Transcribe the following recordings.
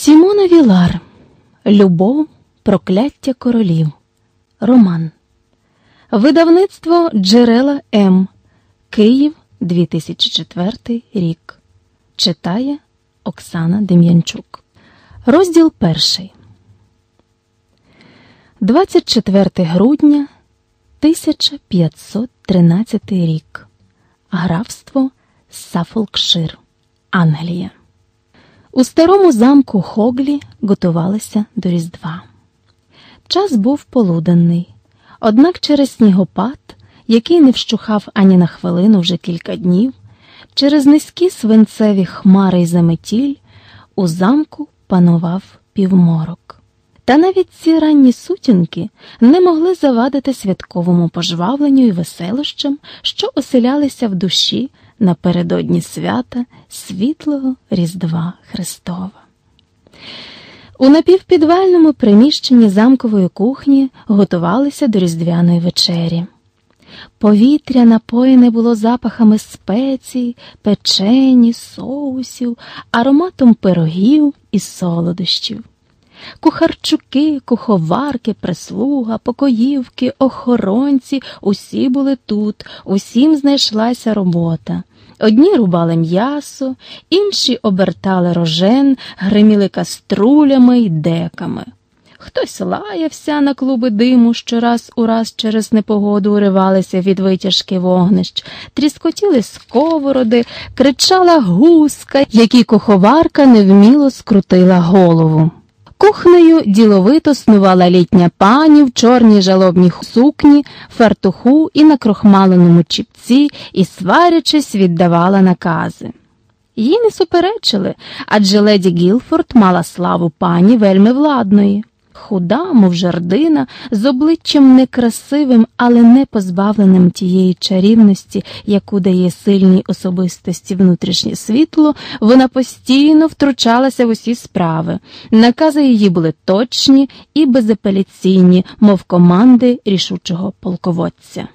Сімона Вілар Любов, прокляття королів. Роман. Видавництво Джерела М. Київ 2004 рік. Читає Оксана Дем'янчук. Розділ перший. 24 грудня 1513 рік. Графство Сафолкшир, Англія. У старому замку Хоглі готувалися до Різдва. Час був полуденний, однак через снігопад, який не вщухав ані на хвилину вже кілька днів, через низькі свинцеві хмари й заметіль у замку панував півморок. Та навіть ці ранні сутінки не могли завадити святковому пожвавленню і веселощам, що оселялися в душі напередодні свята світлого Різдва Христова. У напівпідвальному приміщенні замкової кухні готувалися до різдвяної вечері. Повітря напоєне було запахами спецій, печені, соусів, ароматом пирогів і солодощів. Кухарчуки, куховарки, прислуга, покоївки, охоронці усі були тут, усім знайшлася робота. Одні рубали м'ясо, інші обертали рожен, гриміли каструлями й деками. Хтось лаявся на клуби диму, що раз у раз через непогоду уривалися від витяжки вогнищ, тріскотіли сковороди, кричала гуска, якій куховарка невміло скрутила голову. Кухнею діловито снувала літня пані в чорній жалобній сукні, фартуху і на крохмаленому чіпці і, сварячись, віддавала накази. Їй не суперечили, адже леді Гілфорд мала славу пані вельми владної худа, мов жердина, з обличчям некрасивим, але не позбавленим тієї чарівності, яку дає сильній особистості внутрішнє світло, вона постійно втручалася в усі справи. Накази її були точні і безапеляційні, мов команди рішучого полководця.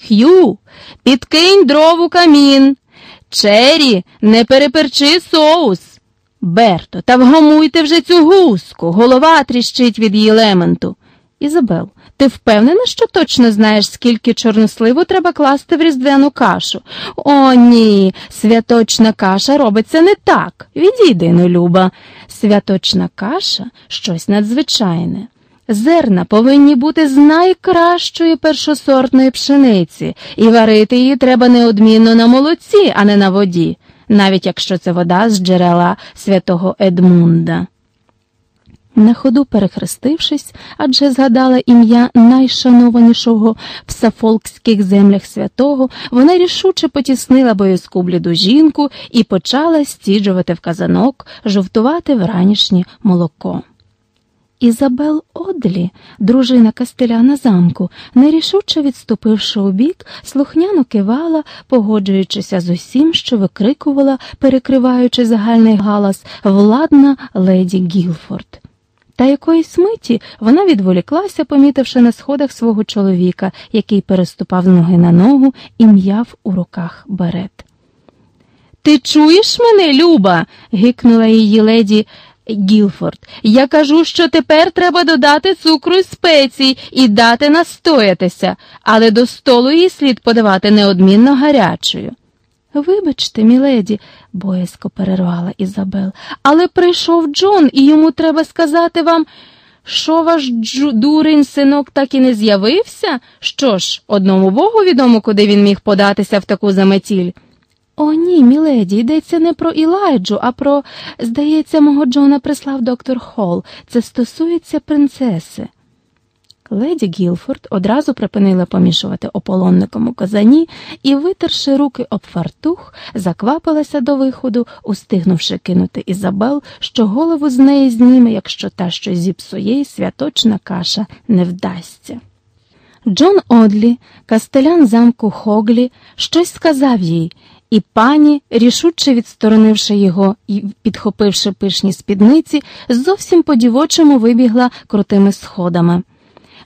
Х'ю, підкинь дров у камін. Чері, не переперчи соус. Берто, та вгамуйте вже цю гуску, голова тріщить від її лементу. Ізабел, ти впевнена, що точно знаєш, скільки чорносливу треба класти в різдвяну кашу? О, ні, святочна каша робиться не так. Відійди, ну, Люба. Святочна каша щось надзвичайне. Зерна повинні бути з найкращої першосортної пшениці, і варити її треба неодмінно на молоці, а не на воді навіть якщо це вода з джерела святого Едмунда. На ходу перехрестившись, адже згадала ім'я найшанованішого в сафолкських землях святого, вона рішуче потіснила боязку бліду жінку і почала стіджувати в казанок, жовтувати вранішнє молоко. Ізабел Одлі, дружина Кастеляна замку, нерішуче відступивши у бік, слухняно кивала, погоджуючися з усім, що викрикувала, перекриваючи загальний галас, владна леді Гілфорд. Та якоїсь миті вона відволіклася, помітивши на сходах свого чоловіка, який переступав з ноги на ногу і м'яв у руках берет. Ти чуєш мене, Люба? гикнула її леді Гілфорд, я кажу, що тепер треба додати цукру і спецій і дати настоятися, але до столу її слід подавати неодмінно гарячою. Вибачте, міледі, боязко перервала Ізабел, але прийшов Джон, і йому треба сказати вам, що ваш Дж... дурень синок так і не з'явився? Що ж, одному богу відомо, куди він міг податися в таку заметіль. О, ні, міледі, йдеться не про Ілайджу, а про, здається, мого Джона прислав доктор Холл. Це стосується принцеси. Леді Гілфорд одразу припинила помішувати ополонником у казані і, витерши руки об фартух, заквапилася до виходу, устигнувши кинути Ізабел, що голову з неї зніме, якщо та щось зіпсує, і святочна каша не вдасться. Джон Одлі, кастелян замку Хоглі, щось сказав їй. І пані, рішуче відсторонивши його і підхопивши пишні спідниці, зовсім по дівочому вибігла крутими сходами.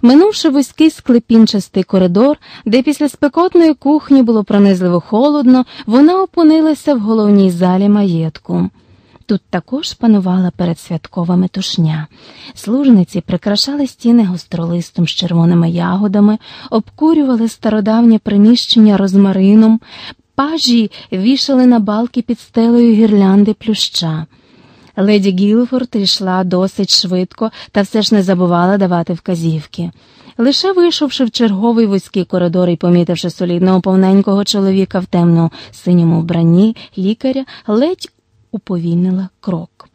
Минувши вузький склепінчастий коридор, де після спекотної кухні було пронизливо холодно, вона опинилася в головній залі маєтку. Тут також панувала передсвяткова метушня. Служниці прикрашали стіни гостролистом з червоними ягодами, обкурювали стародавнє приміщення розмарином, пажі вішали на балки під стелею гірлянди плюща. Леді Гілфорд йшла досить швидко та все ж не забувала давати вказівки. Лише вийшовши в черговий вузький коридор і помітивши солідного повненького чоловіка в темно синьому вбранні лікаря, ледь уповільнила крок.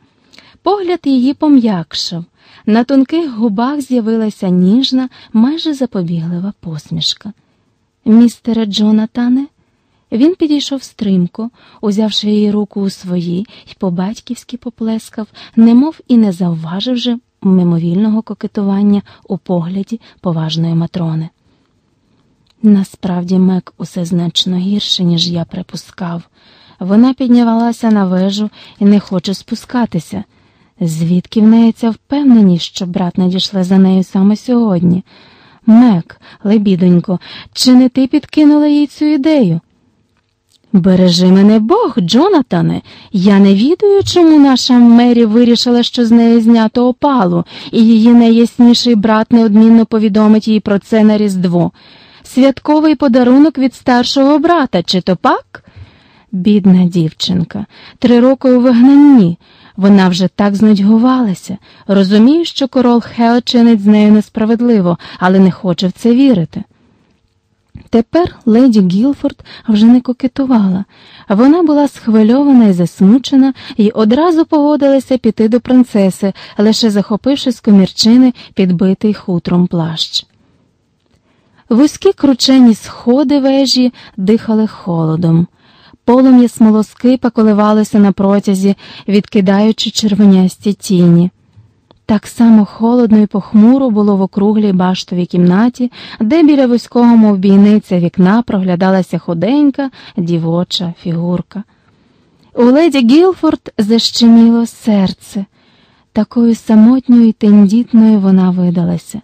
Погляд її пом'якшав. На тонких губах з'явилася ніжна, майже запобіглива посмішка. Містере Джонатане, він підійшов стрімко, узявши її руку у свої і по-батьківськи поплескав, немов і не завважив же мимовільного кокетування у погляді поважної матрони. Насправді Мек усе значно гірше, ніж я припускав. Вона піднявалася на вежу і не хоче спускатися. Звідки в неї ця впевненість, що брат надійшли за нею саме сьогодні? Мек, лебідонько, чи не ти підкинула їй цю ідею? Бережи мене Бог, Джонатане, я не відаю, чому наша Мері вирішила, що з неї знято опалу, і її найясніший брат неодмінно повідомить їй про це на Різдво. Святковий подарунок від старшого брата, чи то пак? Бідна дівчинка, три роки у вигнанні. Вона вже так знудьгувалася. Розумію, що корол Хео чинить з нею несправедливо, але не хоче в це вірити. Тепер леді Гілфорд вже не кокетувала, вона була схвильована і засмучена і одразу погодилася піти до принцеси, лише захопивши з комірчини підбитий хутром плащ. Вузькі кручені сходи вежі дихали холодом. Полум'я смолоскипа коливалося на протязі, відкидаючи червонясті тіні. Так само холодно і похмуро було в округлій баштовій кімнаті, де біля вузького мов бійниця вікна проглядалася худенька дівоча фігурка. У леді Гілфорд защеміло серце, такою самотньою і тендітною вона видалася.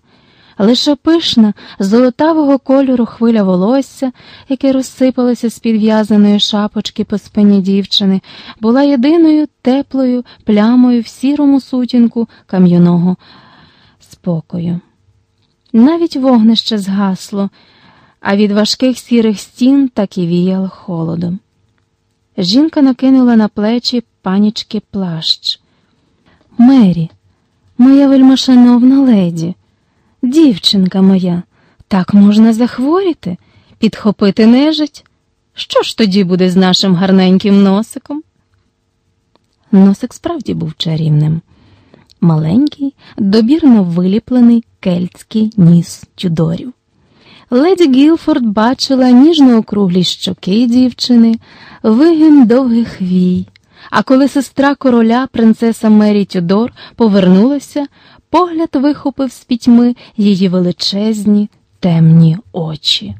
Лише пишна, золотавого кольору хвиля волосся, яке розсипалося з підв'язаної шапочки по спині дівчини, була єдиною теплою плямою в сірому сутінку кам'яного спокою. Навіть вогнище згасло, а від важких сірих стін так і віяло холодом. Жінка накинула на плечі панічки плащ. Мері, моя вельмашановна леді. Дівчинка моя, так можна захворіти, підхопити нежить. Що ж тоді буде з нашим гарненьким носиком? Носик справді був чарівним. Маленький, добірно виліплений кельтський ніс тюдорів. Леді Гілфорд бачила ніжно округлі щоки дівчини, вигін довгих вій. А коли сестра короля, принцеса Мері Тюдор, повернулася, погляд вихопив з пітьми її величезні темні очі.